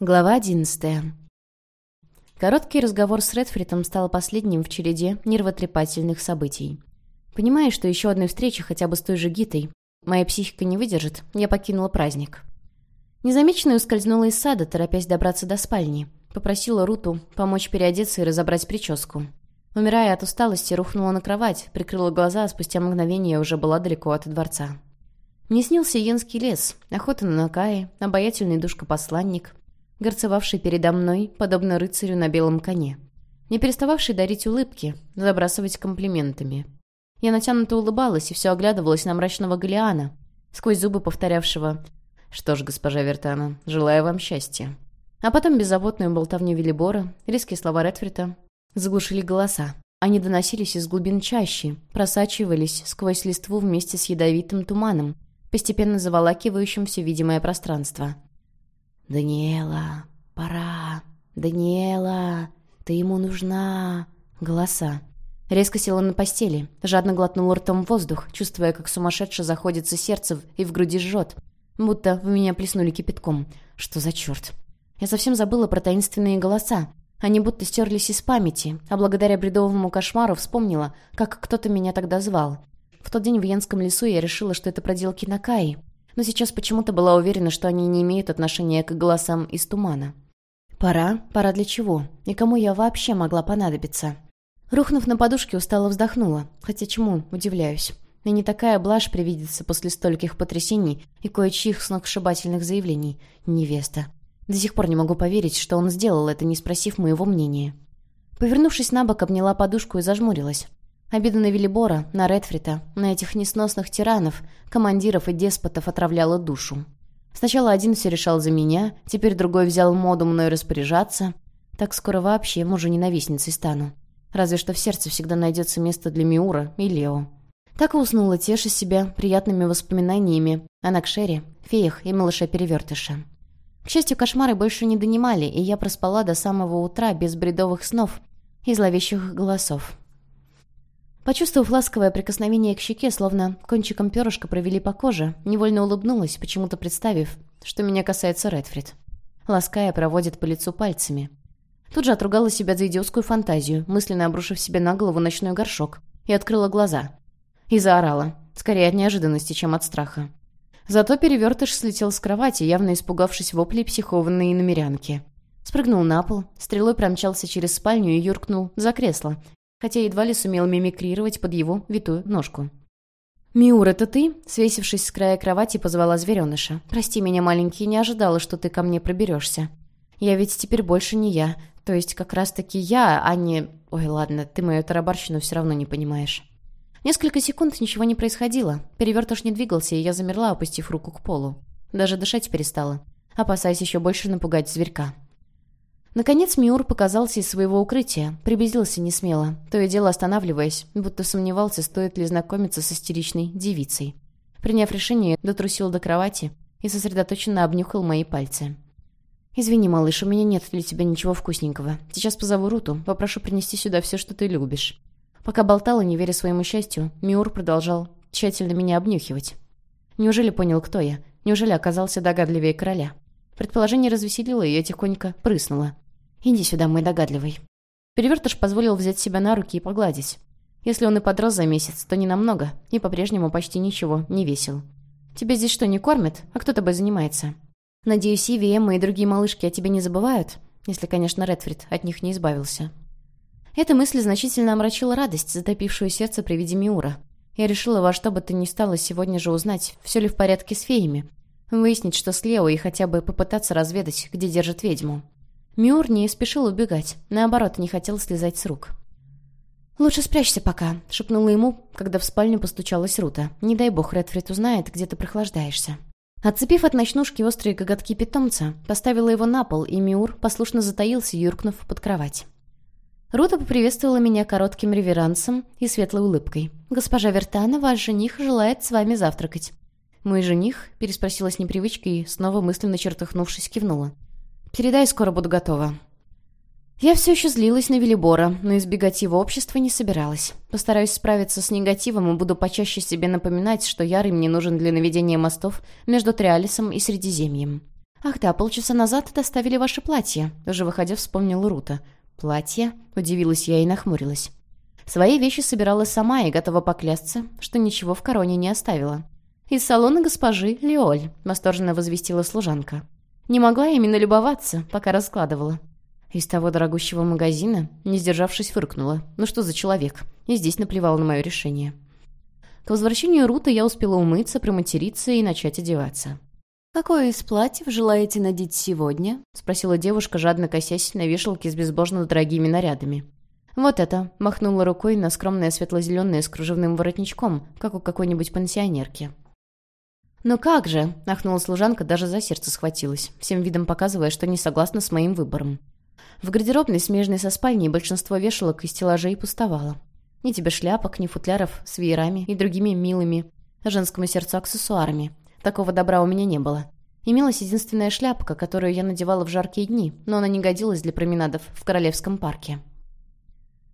Глава одиннадцатая. Короткий разговор с Редфритом стал последним в череде нервотрепательных событий. Понимая, что еще одной встречи хотя бы с той же Гитой моя психика не выдержит, я покинула праздник. Незамеченная ускользнула из сада, торопясь добраться до спальни. Попросила Руту помочь переодеться и разобрать прическу. Умирая от усталости, рухнула на кровать, прикрыла глаза, а спустя мгновение уже была далеко от дворца. Мне снился Йенский лес, охота на Накаи, обаятельный душка-посланник, горцевавший передо мной, подобно рыцарю на белом коне, не перестававший дарить улыбки, забрасывать комплиментами. Я натянуто улыбалась и все оглядывалась на мрачного Галиана, сквозь зубы повторявшего «Что ж, госпожа Вертана, желаю вам счастья». А потом беззаботную болтовню Велибора, резкие слова Редфрита заглушили голоса. Они доносились из глубин чащи, просачивались сквозь листву вместе с ядовитым туманом, постепенно заволакивающим все видимое пространство. «Даниэла, пора! Даниэла, ты ему нужна!» Голоса. Резко села на постели, жадно глотнула ртом воздух, чувствуя, как сумасшедше заходится сердце и в груди жжет, будто в меня плеснули кипятком. Что за черт? Я совсем забыла про таинственные голоса. Они будто стерлись из памяти, а благодаря бредовому кошмару вспомнила, как кто-то меня тогда звал. В тот день в Янском лесу я решила, что это проделки Накаи, но сейчас почему-то была уверена, что они не имеют отношения к голосам из тумана. Пора? Пора для чего? И кому я вообще могла понадобиться? Рухнув на подушке, устало вздохнула. Хотя чему, удивляюсь. И не такая блажь привидится после стольких потрясений и кое-чьих сногсшибательных заявлений. Невеста. До сих пор не могу поверить, что он сделал это, не спросив моего мнения. Повернувшись на бок, обняла подушку и зажмурилась. Обида на Велибора, на Редфрита, на этих несносных тиранов, командиров и деспотов отравляла душу. Сначала один все решал за меня, теперь другой взял моду мной распоряжаться. Так скоро вообще мужу ненавистницей стану. Разве что в сердце всегда найдется место для Миура и Лео. Так и уснула, теша себя приятными воспоминаниями о Накшере, феях и малыше-перевертыше. К счастью, кошмары больше не донимали, и я проспала до самого утра без бредовых снов и зловещих голосов. Почувствовав ласковое прикосновение к щеке, словно кончиком перышка провели по коже, невольно улыбнулась, почему-то представив, что меня касается Редфрид. Лаская проводит по лицу пальцами. Тут же отругала себя за идиотскую фантазию, мысленно обрушив себе на голову ночной горшок, и открыла глаза. И заорала, скорее от неожиданности, чем от страха. Зато перевертыш слетел с кровати, явно испугавшись воплей психованной иномерянки. Спрыгнул на пол, стрелой промчался через спальню и юркнул за кресло, хотя едва ли сумел мимикрировать под его витую ножку. «Миур, это ты?» Свесившись с края кровати, позвала звереныша. «Прости меня, маленький, не ожидала, что ты ко мне проберешься. Я ведь теперь больше не я. То есть как раз-таки я, а не... Ой, ладно, ты мою тарабарщину все равно не понимаешь». Несколько секунд ничего не происходило. Перевертыш не двигался, и я замерла, опустив руку к полу. Даже дышать перестала, опасаясь еще больше напугать зверька. Наконец Миур показался из своего укрытия, приблизился несмело, то и дело останавливаясь, будто сомневался, стоит ли знакомиться с истеричной девицей. Приняв решение, дотрусил до кровати и сосредоточенно обнюхал мои пальцы. «Извини, малыш, у меня нет для тебя ничего вкусненького. Сейчас позову Руту, попрошу принести сюда все, что ты любишь». Пока болтала, не веря своему счастью, Миур продолжал тщательно меня обнюхивать. Неужели понял, кто я? Неужели оказался догадливее короля? Предположение развеселило, и я тихонько прыснула. «Иди сюда, мой догадливый». Перевертыш позволил взять себя на руки и погладить. Если он и подрос за месяц, то не намного, и по-прежнему почти ничего не весил. «Тебя здесь что, не кормят? А кто тобой занимается?» «Надеюсь, Иви, Эмма и другие малышки о тебе не забывают?» Если, конечно, Редфрид от них не избавился. Эта мысль значительно омрачила радость, затопившую сердце при виде Миура. Я решила во что бы то ни стало сегодня же узнать, все ли в порядке с феями. Выяснить, что с Лео, и хотя бы попытаться разведать, где держит ведьму. Мюр не спешил убегать, наоборот, не хотел слезать с рук. «Лучше спрячься пока», — шепнула ему, когда в спальню постучалась Рута. «Не дай бог, Редфрид узнает, где ты прохлаждаешься». Отцепив от ночнушки острые коготки питомца, поставила его на пол, и Миур послушно затаился, юркнув под кровать. Рута поприветствовала меня коротким реверансом и светлой улыбкой. «Госпожа Вертана, ваш жених желает с вами завтракать». «Мой жених?» — переспросила с непривычкой снова мысленно чертыхнувшись, кивнула. Передай, скоро буду готова». Я все еще злилась на Велибора, но избегать его общества не собиралась. Постараюсь справиться с негативом и буду почаще себе напоминать, что Ярый мне нужен для наведения мостов между Триалисом и Средиземьем. «Ах да, полчаса назад доставили ваше платье», — уже выходя вспомнила Рута. «Платье?» — удивилась я и нахмурилась. Свои вещи собирала сама и готова поклясться, что ничего в короне не оставила. «Из салона госпожи Леоль», — восторженно возвестила служанка. Не могла именно любоваться, пока раскладывала. Из того дорогущего магазина, не сдержавшись, фыркнула. «Ну что за человек?» И здесь наплевала на мое решение. К возвращению Рута я успела умыться, проматериться и начать одеваться. «Какое из платьев желаете надеть сегодня?» — спросила девушка, жадно косясь на вешалке с безбожно дорогими нарядами. «Вот это!» — махнула рукой на скромное светло-зеленое с кружевным воротничком, как у какой-нибудь пансионерки. «Ну как же!» — ахнула служанка, даже за сердце схватилась, всем видом показывая, что не согласна с моим выбором. В гардеробной, смежной со спальней, большинство вешалок и стеллажей пустовало. Ни тебе шляпок, ни футляров с веерами и другими милыми женскому сердцу аксессуарами. Такого добра у меня не было. Имелась единственная шляпка, которую я надевала в жаркие дни, но она не годилась для променадов в Королевском парке.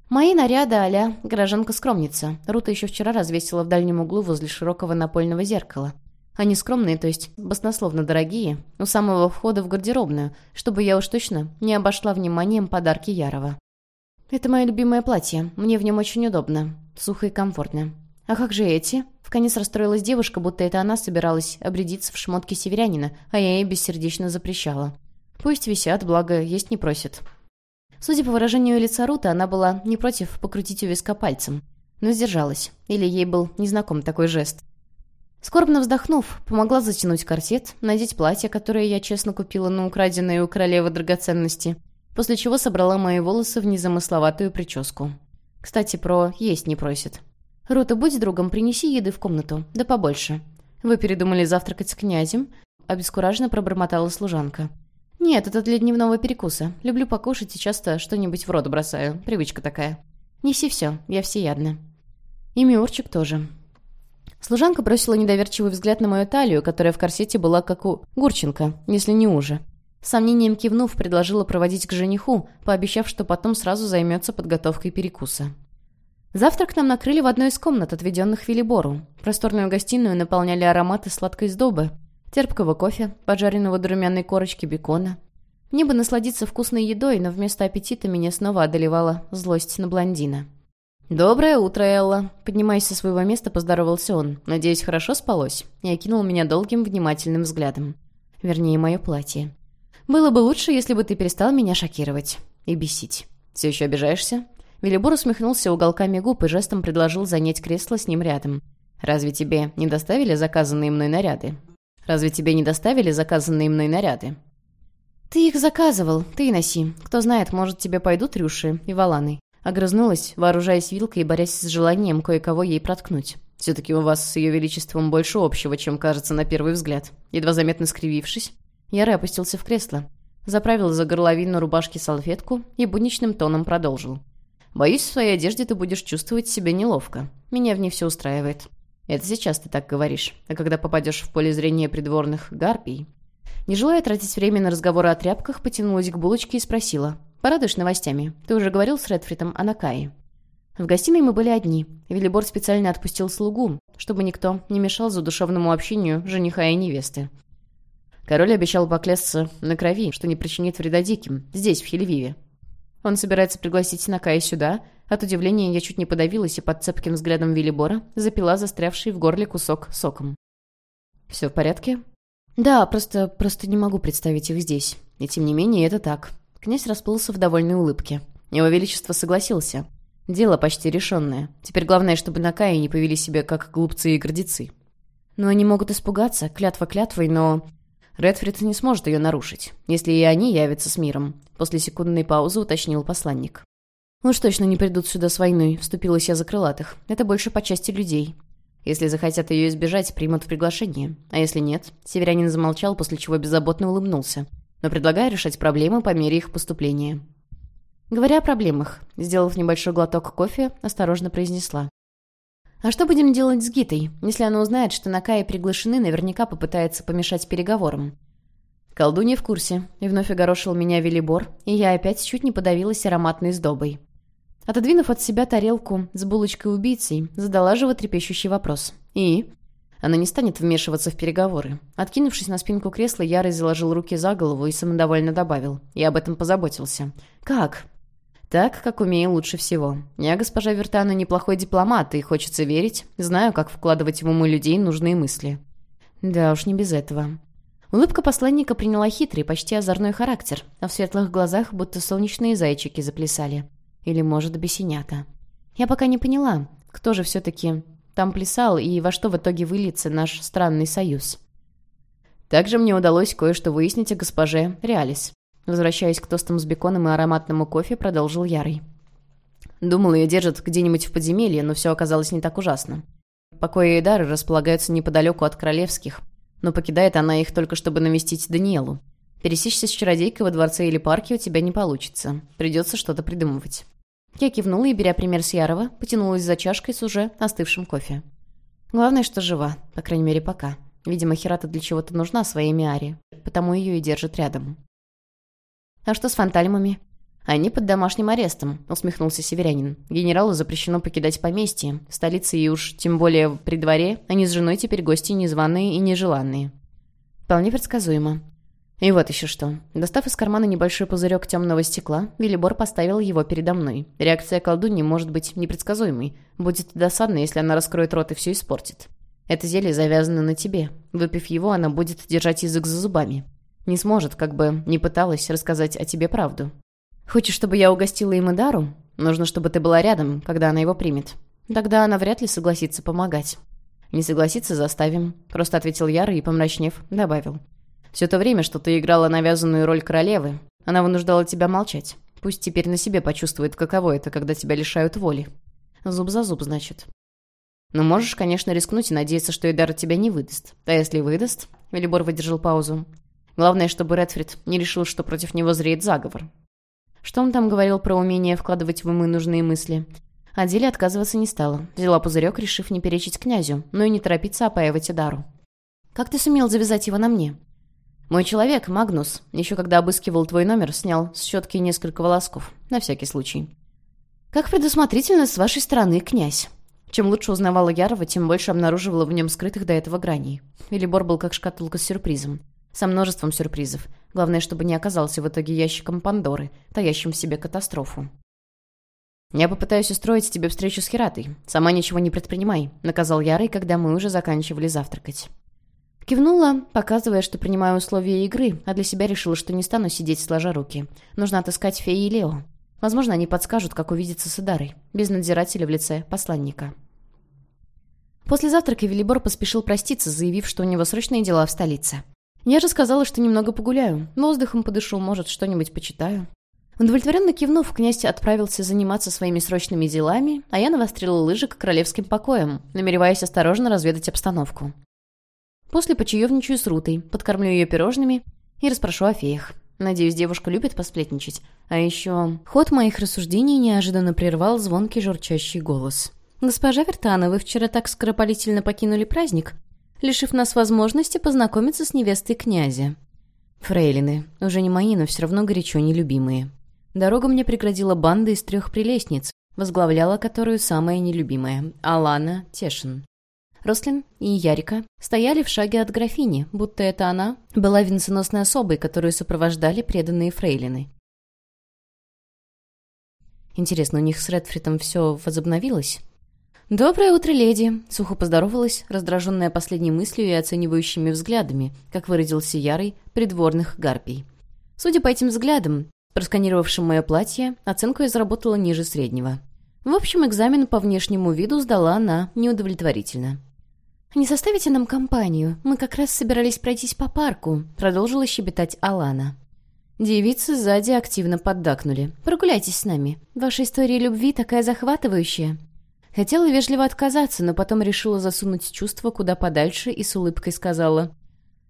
Мои наряды а-ля горожанка-скромница. Рута еще вчера развесила в дальнем углу возле широкого напольного зеркала. Они скромные, то есть баснословно дорогие, у самого входа в гардеробную, чтобы я уж точно не обошла вниманием подарки Ярова. «Это мое любимое платье. Мне в нем очень удобно. Сухо и комфортно. А как же эти?» Вконец расстроилась девушка, будто это она собиралась обрядиться в шмотке северянина, а я ей бессердечно запрещала. «Пусть висят, благо есть не просит». Судя по выражению лица Рута, она была не против покрутить у виска пальцем, но сдержалась. Или ей был незнаком такой жест. Скорбно вздохнув, помогла затянуть корсет, надеть платье, которое я честно купила на украденные у королевы драгоценности – после чего собрала мои волосы в незамысловатую прическу. Кстати, про «есть не просит». «Рута, будь другом, принеси еды в комнату, да побольше». «Вы передумали завтракать с князем?» Обескураженно пробормотала служанка. «Нет, это для дневного перекуса. Люблю покушать и часто что-нибудь в рот бросаю. Привычка такая. Неси все, я всеядна». И Миурчик тоже. Служанка бросила недоверчивый взгляд на мою талию, которая в корсете была как у Гурченко, если не уже. Сомнением кивнув, предложила проводить к жениху, пообещав, что потом сразу займется подготовкой перекуса. Завтрак нам накрыли в одной из комнат, отведенных Велибору. Просторную гостиную наполняли ароматы сладкой сдобы, терпкого кофе, поджаренного до румяной корочки бекона. Мне бы насладиться вкусной едой, но вместо аппетита меня снова одолевала злость на блондина. «Доброе утро, Элла!» Поднимаясь со своего места, поздоровался он. «Надеюсь, хорошо спалось?» И окинул меня долгим, внимательным взглядом. Вернее, мое платье. «Было бы лучше, если бы ты перестал меня шокировать и бесить. Все еще обижаешься?» Велибор усмехнулся уголками губ и жестом предложил занять кресло с ним рядом. «Разве тебе не доставили заказанные мной наряды?» «Разве тебе не доставили заказанные мной наряды?» «Ты их заказывал, ты и носи. Кто знает, может, тебе пойдут рюши и валаны». Огрызнулась, вооружаясь вилкой и борясь с желанием кое-кого ей проткнуть. «Все-таки у вас с ее величеством больше общего, чем кажется на первый взгляд». Едва заметно скривившись, Яры опустился в кресло, заправил за горловину рубашки салфетку и будничным тоном продолжил. «Боюсь, в своей одежде ты будешь чувствовать себя неловко. Меня в ней все устраивает. Это сейчас ты так говоришь. А когда попадешь в поле зрения придворных гарпий...» Не желая тратить время на разговоры о тряпках, потянулась к булочке и спросила. «Порадуешь новостями? Ты уже говорил с Редфритом о Накае?» В гостиной мы были одни. Велибор специально отпустил слугу, чтобы никто не мешал задушевному общению жениха и невесты. Король обещал поклясться на крови, что не причинит вреда диким, здесь, в Хельвиве. Он собирается пригласить Накая сюда. От удивления я чуть не подавилась и под цепким взглядом Виллибора запила застрявший в горле кусок соком. «Все в порядке?» «Да, просто... просто не могу представить их здесь. И тем не менее, это так». Князь расплылся в довольной улыбке. Его Величество согласился. Дело почти решенное. Теперь главное, чтобы Накаи не повели себя как глупцы и гордецы. Но они могут испугаться, клятва клятвой, но... Редфрид не сможет ее нарушить, если и они явятся с миром», — после секундной паузы уточнил посланник. «Ну уж точно не придут сюда с войной», — вступилась я за крылатых. «Это больше по части людей. Если захотят ее избежать, примут в приглашение. А если нет?» Северянин замолчал, после чего беззаботно улыбнулся. «Но предлагаю решать проблемы по мере их поступления». Говоря о проблемах, сделав небольшой глоток кофе, осторожно произнесла. «А что будем делать с Гитой? Если она узнает, что Накаи приглашены, наверняка попытается помешать переговорам». Колдунья в курсе, и вновь огорошил меня Велибор, и я опять чуть не подавилась ароматной сдобой. Отодвинув от себя тарелку с булочкой-убийцей, задала животрепещущий вопрос. «И?» Она не станет вмешиваться в переговоры. Откинувшись на спинку кресла, Ярый заложил руки за голову и самодовольно добавил. Я об этом позаботился. «Как?» «Так, как умею лучше всего. Я, госпожа Вертана, неплохой дипломат, и хочется верить. Знаю, как вкладывать в умы людей нужные мысли». «Да уж, не без этого». Улыбка посланника приняла хитрый, почти озорной характер, а в светлых глазах будто солнечные зайчики заплясали. Или, может, бесенята. Я пока не поняла, кто же все-таки там плясал и во что в итоге выльется наш странный союз. Также мне удалось кое-что выяснить о госпоже Реалис. Возвращаясь к тостам с беконом и ароматному кофе, продолжил Ярый. Думал, ее держат где-нибудь в подземелье, но все оказалось не так ужасно. Покои Эйдары располагаются неподалеку от королевских, но покидает она их только чтобы навестить Даниэлу. Пересечься с чародейкой во дворце или парке у тебя не получится. Придется что-то придумывать. Я кивнула и, беря пример с Ярова, потянулась за чашкой с уже остывшим кофе. Главное, что жива, по крайней мере, пока. Видимо, Херата для чего-то нужна своей Миаре, потому ее и держит рядом. «А что с фантальмами?» «Они под домашним арестом», — усмехнулся северянин. «Генералу запрещено покидать поместье. В столице и уж тем более при дворе они с женой теперь гости незваные и нежеланные». «Вполне предсказуемо». И вот еще что. Достав из кармана небольшой пузырек темного стекла, Виллибор поставил его передо мной. Реакция колдуньи может быть непредсказуемой. Будет досадно, если она раскроет рот и все испортит. Это зелье завязано на тебе. Выпив его, она будет держать язык за зубами. Не сможет, как бы не пыталась рассказать о тебе правду. Хочешь, чтобы я угостила им Идару? Нужно, чтобы ты была рядом, когда она его примет. Тогда она вряд ли согласится помогать. Не согласится, заставим. Просто ответил Яра и, помрачнев, добавил. Все то время, что ты играла навязанную роль королевы, она вынуждала тебя молчать. Пусть теперь на себе почувствует, каково это, когда тебя лишают воли. Зуб за зуб, значит. Но можешь, конечно, рискнуть и надеяться, что Эдар тебя не выдаст. А если выдаст... Велибор выдержал паузу. Главное, чтобы Редфрид не решил, что против него зреет заговор. Что он там говорил про умение вкладывать в умы нужные мысли? О деле отказываться не стала. Взяла пузырек, решив не перечить князю, но и не торопиться опаивать Эдару. «Как ты сумел завязать его на мне?» «Мой человек, Магнус, еще когда обыскивал твой номер, снял с щетки несколько волосков. На всякий случай». «Как предусмотрительно с вашей стороны, князь!» Чем лучше узнавала Ярова, тем больше обнаруживала в нем скрытых до этого граней. Велибор был как шкатулка с сюрпризом. Со множеством сюрпризов. Главное, чтобы не оказался в итоге ящиком Пандоры, таящим в себе катастрофу. «Я попытаюсь устроить тебе встречу с Хератой. Сама ничего не предпринимай», — наказал Ярый, когда мы уже заканчивали завтракать. Кивнула, показывая, что принимаю условия игры, а для себя решила, что не стану сидеть сложа руки. Нужно отыскать Феи и Лео. Возможно, они подскажут, как увидеться с Идарой, без надзирателя в лице посланника. После завтрака Велибор поспешил проститься, заявив, что у него срочные дела в столице. Я же сказала, что немного погуляю, воздухом подышу, может, что-нибудь почитаю. Удовлетворенно кивнув, князь отправился заниматься своими срочными делами, а я навострила лыжи к королевским покоям, намереваясь осторожно разведать обстановку. После почаевничаю с Рутой, подкормлю ее пирожными и расспрошу о феях. Надеюсь, девушка любит посплетничать. А еще... Ход моих рассуждений неожиданно прервал звонкий журчащий голос. «Госпожа Вертана, вы вчера так скоропалительно покинули праздник, лишив нас возможности познакомиться с невестой князя. Фрейлины, уже не мои, но все равно горячо нелюбимые. Дорогу мне преградила банда из трех прелестниц, возглавляла которую самая нелюбимая — Алана Тешин. Рослин и Ярика стояли в шаге от графини, будто это она была венценосной особой, которую сопровождали преданные фрейлины. Интересно, у них с Редфритом все возобновилось? «Доброе утро, леди!» — сухо поздоровалась, раздраженная последней мыслью и оценивающими взглядами, как выразился Ярый, придворных гарпий. Судя по этим взглядам, просканировавшим мое платье, оценку я заработала ниже среднего. В общем, экзамен по внешнему виду сдала она неудовлетворительно. «Не составите нам компанию? Мы как раз собирались пройтись по парку», — продолжила щебетать Алана. Девицы сзади активно поддакнули. «Прогуляйтесь с нами. Ваша история любви такая захватывающая. Хотела вежливо отказаться, но потом решила засунуть чувство куда подальше и с улыбкой сказала.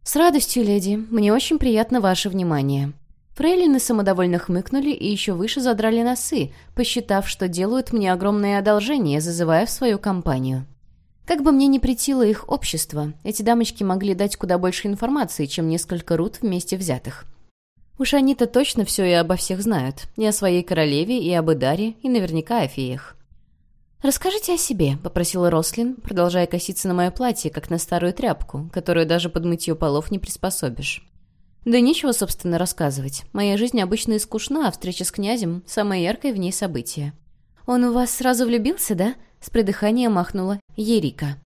«С радостью, леди. Мне очень приятно ваше внимание». Фрейлины самодовольно хмыкнули и еще выше задрали носы, посчитав, что делают мне огромное одолжение, зазывая в свою компанию. Как бы мне ни претило их общество, эти дамочки могли дать куда больше информации, чем несколько рут вместе взятых. Уж они-то точно все и обо всех знают, и о своей королеве, и об Идаре, и наверняка о феях. «Расскажите о себе», — попросила Рослин, продолжая коситься на мое платье, как на старую тряпку, которую даже под мытье полов не приспособишь. Да нечего, собственно, рассказывать. Моя жизнь обычно и скучна, а встреча с князем — самое яркое в ней событие. «Он у вас сразу влюбился, да?» — с придыханием махнула Ерика.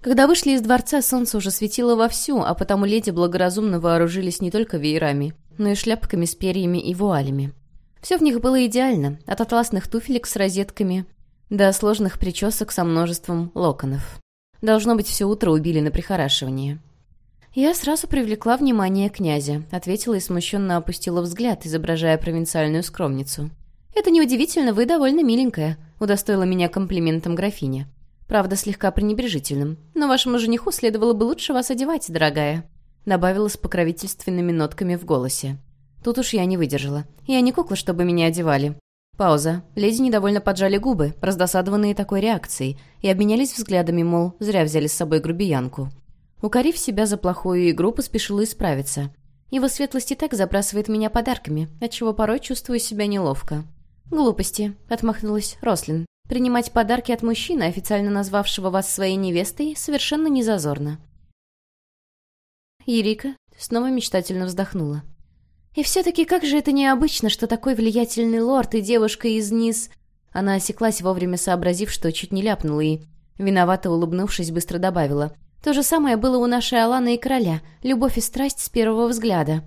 Когда вышли из дворца, солнце уже светило вовсю, а потому леди благоразумно вооружились не только веерами, но и шляпками с перьями и вуалями. Все в них было идеально, от атласных туфелек с розетками до сложных причесок со множеством локонов. Должно быть, все утро убили на прихорашивание. «Я сразу привлекла внимание князя», — ответила и смущенно опустила взгляд, изображая провинциальную скромницу. «Это неудивительно, вы довольно миленькая», — удостоила меня комплиментом графиня. Правда, слегка пренебрежительным. «Но вашему жениху следовало бы лучше вас одевать, дорогая», — добавила с покровительственными нотками в голосе. Тут уж я не выдержала. Я не кукла, чтобы меня одевали. Пауза. Леди недовольно поджали губы, раздосадованные такой реакцией, и обменялись взглядами, мол, зря взяли с собой грубиянку. Укорив себя за плохую игру, поспешила исправиться. Его светлость и так забрасывает меня подарками, отчего порой чувствую себя неловко. «Глупости», — отмахнулась Рослин. «Принимать подарки от мужчины, официально назвавшего вас своей невестой, совершенно не зазорно». Ерика снова мечтательно вздохнула. И все-таки как же это необычно, что такой влиятельный лорд и девушка из низ... Она осеклась, вовремя сообразив, что чуть не ляпнула и, виновато улыбнувшись, быстро добавила. То же самое было у нашей Аланы и короля. Любовь и страсть с первого взгляда.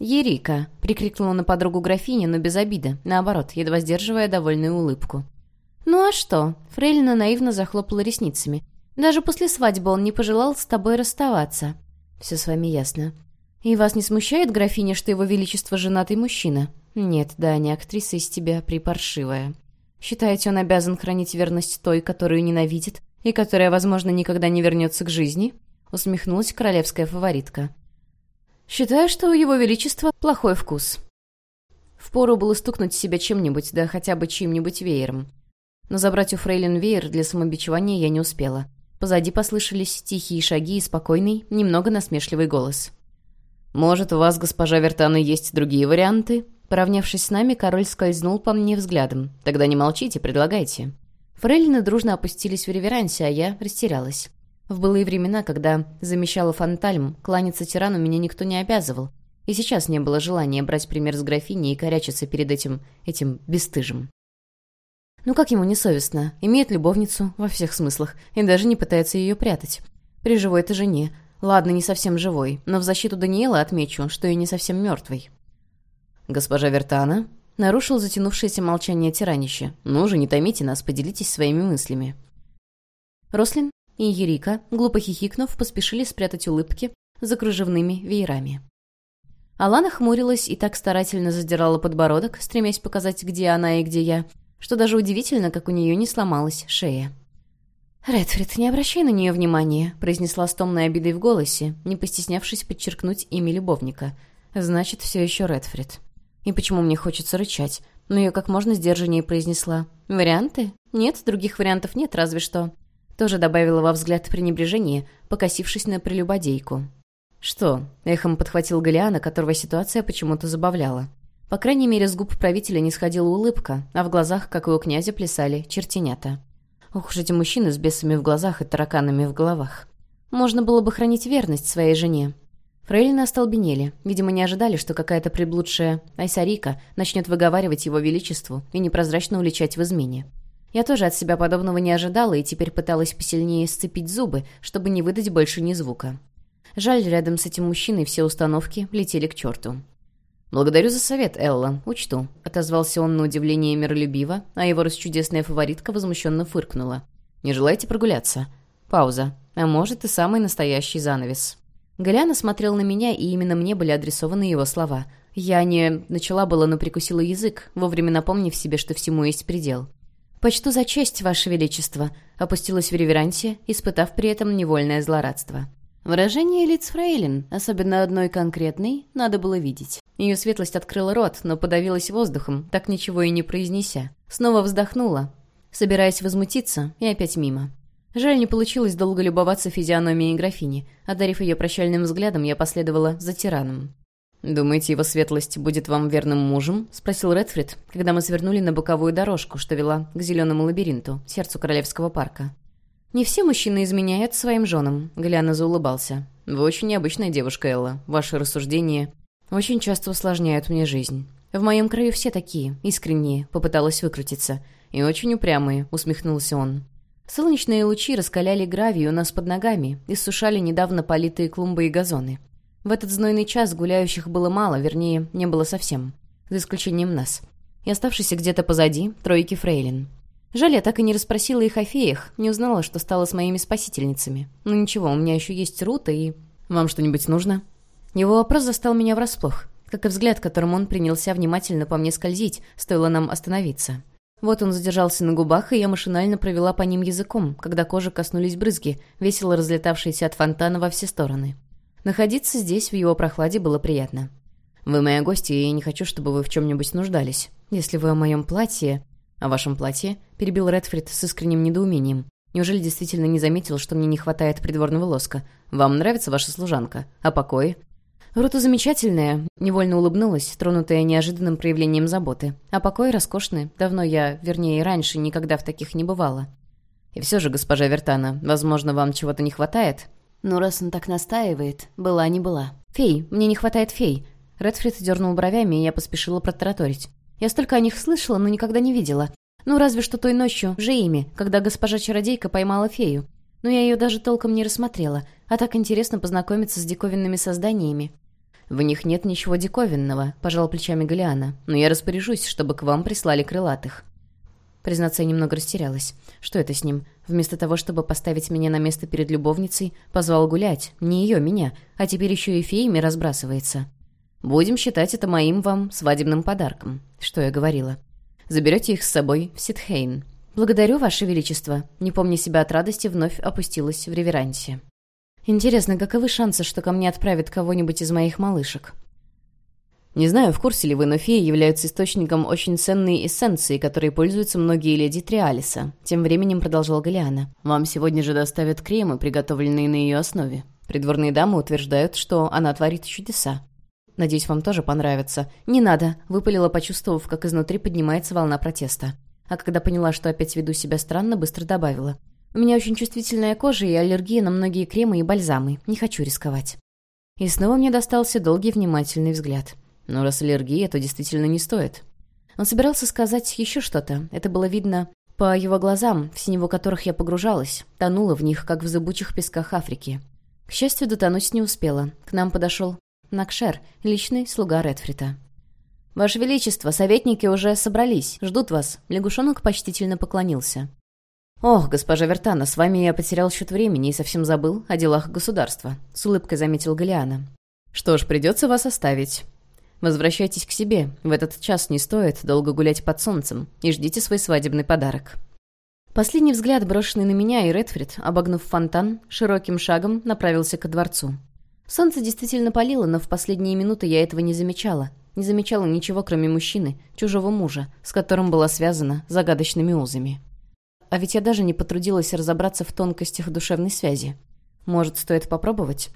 «Ерика!» — прикрикнула на подругу графиня, но без обиды, наоборот, едва сдерживая довольную улыбку. «Ну а что?» — Фрейлина наивно захлопала ресницами. «Даже после свадьбы он не пожелал с тобой расставаться». «Все с вами ясно. «И вас не смущает, графиня, что его величество женатый мужчина?» «Нет, да, не актриса из тебя припаршивая. Считаете, он обязан хранить верность той, которую ненавидит, и которая, возможно, никогда не вернется к жизни?» Усмехнулась королевская фаворитка. «Считаю, что у его величества плохой вкус». Впору было стукнуть себя чем-нибудь, да хотя бы чьим-нибудь веером. Но забрать у фрейлин веер для самобичевания я не успела. Позади послышались тихие шаги и спокойный, немного насмешливый голос. «Может, у вас, госпожа Вертана, есть другие варианты?» Поравнявшись с нами, король скользнул по мне взглядом. «Тогда не молчите, предлагайте». Фрейлины дружно опустились в реверансе, а я растерялась. В былые времена, когда замещала фантальм, кланяться тирану меня никто не обязывал. И сейчас не было желания брать пример с графини и корячиться перед этим... этим бесстыжим. Ну как ему не совестно? Имеет любовницу во всех смыслах и даже не пытается ее прятать. При живой-то жене. Ладно, не совсем живой, но в защиту Даниэла отмечу, что и не совсем мертвый. «Госпожа Вертана?» Нарушил затянувшееся молчание тиранище. «Ну же, не томите нас, поделитесь своими мыслями». Рослин и Ерика, глупо хихикнув, поспешили спрятать улыбки за кружевными веерами. Алана хмурилась и так старательно задирала подбородок, стремясь показать, где она и где я, что даже удивительно, как у нее не сломалась шея. «Редфрид, не обращай на нее внимания», — произнесла с томной обидой в голосе, не постеснявшись подчеркнуть имя любовника. «Значит, все еще Редфрид». И почему мне хочется рычать? Но ее как можно сдержаннее произнесла. «Варианты? Нет, других вариантов нет, разве что». Тоже добавила во взгляд пренебрежение, покосившись на прелюбодейку. «Что?» — эхом подхватил Галиана, которого ситуация почему-то забавляла. По крайней мере, с губ правителя не сходила улыбка, а в глазах, как и у князя, плясали чертенята. Ох уж эти мужчины с бесами в глазах и тараканами в головах. Можно было бы хранить верность своей жене. Фрейлины остолбенели. Видимо, не ожидали, что какая-то приблудшая Айсарика начнет выговаривать его величеству и непрозрачно уличать в измене. Я тоже от себя подобного не ожидала и теперь пыталась посильнее сцепить зубы, чтобы не выдать больше ни звука. Жаль, рядом с этим мужчиной все установки летели к черту. «Благодарю за совет, Элла. Учту», — отозвался он на удивление миролюбиво, а его расчудесная фаворитка возмущенно фыркнула. «Не желаете прогуляться?» Пауза. А может, и самый настоящий занавес. Галяна смотрел на меня, и именно мне были адресованы его слова. Я не... Начала было, но прикусила язык, вовремя напомнив себе, что всему есть предел. «Почту за честь, Ваше Величество», — опустилась в реверансе, испытав при этом невольное злорадство. Выражение лиц фрейлин, особенно одной конкретной, надо было видеть. Ее светлость открыла рот, но подавилась воздухом, так ничего и не произнеся. Снова вздохнула, собираясь возмутиться, и опять мимо. Жаль, не получилось долго любоваться физиономией графини. Одарив ее прощальным взглядом, я последовала за тираном. «Думаете, его светлость будет вам верным мужем?» — спросил Редфрид, когда мы свернули на боковую дорожку, что вела к зеленому лабиринту, сердцу Королевского парка. «Не все мужчины изменяют своим женам», — Гляна заулыбался. «Вы очень необычная девушка, Элла. Ваши рассуждения очень часто усложняют мне жизнь. В моем краю все такие, искренние», — попыталась выкрутиться. «И очень упрямые», — усмехнулся он. Солнечные лучи раскаляли гравий у нас под ногами и сушали недавно политые клумбы и газоны. В этот знойный час гуляющих было мало, вернее, не было совсем. За исключением нас. И оставшийся где-то позади тройки фрейлин. Жаль, я так и не расспросила их о феях, не узнала, что стало с моими спасительницами. Ну ничего, у меня еще есть Рута и... «Вам что-нибудь нужно?» Его вопрос застал меня врасплох, как и взгляд, которым он принялся внимательно по мне скользить, стоило нам остановиться. Вот он задержался на губах, и я машинально провела по ним языком, когда кожи коснулись брызги, весело разлетавшиеся от фонтана во все стороны. Находиться здесь, в его прохладе, было приятно. «Вы моя гостья, и я не хочу, чтобы вы в чем-нибудь нуждались. Если вы о моем платье...» «О вашем платье?» — перебил Редфрид с искренним недоумением. «Неужели действительно не заметил, что мне не хватает придворного лоска? Вам нравится ваша служанка? А покои?» Рута замечательная, невольно улыбнулась, тронутая неожиданным проявлением заботы. А покои роскошны. Давно я, вернее, раньше никогда в таких не бывала. И все же, госпожа Вертана, возможно, вам чего-то не хватает? «Ну, раз он так настаивает, была не была». «Фей, мне не хватает фей». Редфрид дернул бровями, и я поспешила протараторить. «Я столько о них слышала, но никогда не видела. Ну, разве что той ночью, в Жеиме, когда госпожа-чародейка поймала фею. Но я ее даже толком не рассмотрела, а так интересно познакомиться с диковинными созданиями». «В них нет ничего диковинного», — пожал плечами Галиана. «Но я распоряжусь, чтобы к вам прислали крылатых». Признаться, я немного растерялась. Что это с ним? Вместо того, чтобы поставить меня на место перед любовницей, позвал гулять. Не ее, меня. А теперь еще и феями разбрасывается. Будем считать это моим вам свадебным подарком. Что я говорила. Заберете их с собой в Ситхейн. Благодарю, Ваше Величество. Не помня себя от радости, вновь опустилась в реверансе. Интересно, каковы шансы, что ко мне отправят кого-нибудь из моих малышек? Не знаю, в курсе ли вы, но феи являются источником очень ценной эссенции, которой пользуются многие леди Триалиса. Тем временем продолжал Галиана. Вам сегодня же доставят кремы, приготовленные на ее основе. Придворные дамы утверждают, что она творит чудеса. Надеюсь, вам тоже понравится. Не надо, выпалила, почувствовав, как изнутри поднимается волна протеста. А когда поняла, что опять веду себя странно, быстро добавила. У меня очень чувствительная кожа и аллергия на многие кремы и бальзамы. Не хочу рисковать. И снова мне достался долгий внимательный взгляд. Но раз аллергия, то действительно не стоит. Он собирался сказать еще что-то. Это было видно по его глазам, в синеву которых я погружалась, тонула в них, как в зыбучих песках Африки. К счастью, дотонуть не успела. К нам подошел Накшер, личный слуга Редфрита. «Ваше Величество, советники уже собрались, ждут вас», — лягушонок почтительно поклонился. «Ох, госпожа Вертана, с вами я потерял счет времени и совсем забыл о делах государства», — с улыбкой заметил Галиана. «Что ж, придется вас оставить. Возвращайтесь к себе. В этот час не стоит долго гулять под солнцем. И ждите свой свадебный подарок». Последний взгляд, брошенный на меня, и Редфрид, обогнув фонтан, широким шагом направился ко дворцу. Солнце действительно палило, но в последние минуты я этого не замечала. Не замечала ничего, кроме мужчины, чужого мужа, с которым была связана загадочными узами. А ведь я даже не потрудилась разобраться в тонкостях душевной связи. Может, стоит попробовать?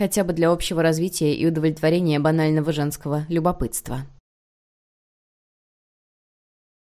Хотя бы для общего развития и удовлетворения банального женского любопытства.